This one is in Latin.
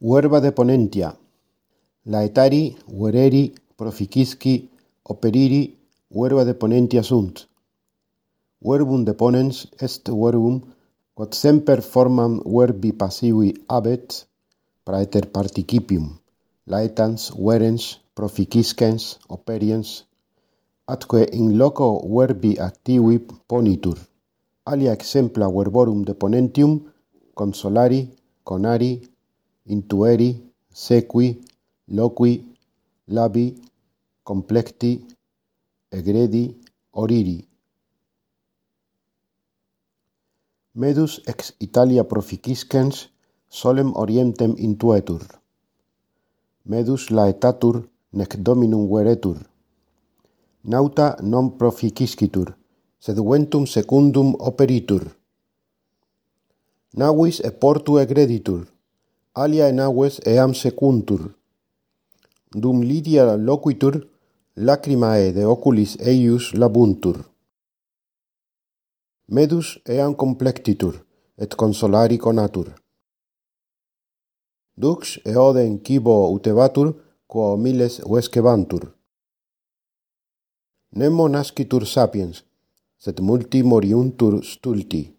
Huerva de Ponentia, Laetari, Huereri, Proficisci, Operiri, Huerva de Ponentia sunt. Verbum de ponens est verbum, quod semper formam verbi passivi abet, praeter participium, laetans, verens, proficiscens, operiens, atque in loco verbi activi ponitur. Alia exempla verborum de ponentium, consolari, conari, intueri, sequi, loqui, labi, complecti, egredi, oriri. Medus ex Italia proficiscens solem orientem intuetur. Medus laetatur nec dominum veretur. Nauta non proficiscitur, sed ventum secundum operitur. Navis e portu egreditur alia in agues eam secuntur. Dum lidia loquitur, lacrimae de oculis eius labuntur. Medus eam complectitur, et consolari conatur. Dux eoden cibo utebatur, quo miles uescebantur. Nemo nascitur sapiens, sed multi moriuntur stulti.